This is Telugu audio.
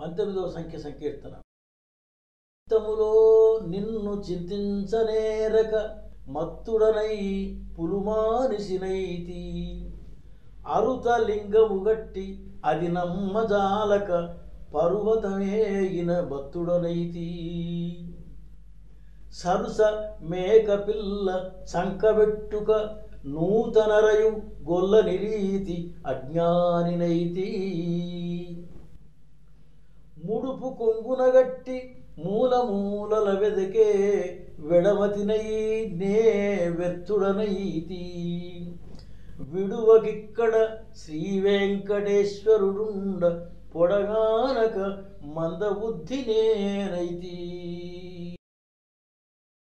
పంతొమ్మిదవ సంఖ్య సంకీర్తన. చిత్తములో నిన్ను చింతించనేరక మత్తుడనై పులుమానిసినైతి. అరుత లింగము గట్టి అది నమ్మజాలక పర్వతమేగిన భక్తుడనైతి సరుస మేక పిల్ల సంకబెట్టుక నూతనరయు గొల్ల నిరీతి అజ్ఞానినైతి. ముడుపు కొంగునగట్టి మూల మూలల వెదకే విడమతినై నే వ్యర్థుడనైతి విడువకిక్కడ శ్రీ వెంకటేశ్వరుడుండ పొడగానక మందబుద్ధి నేనైతి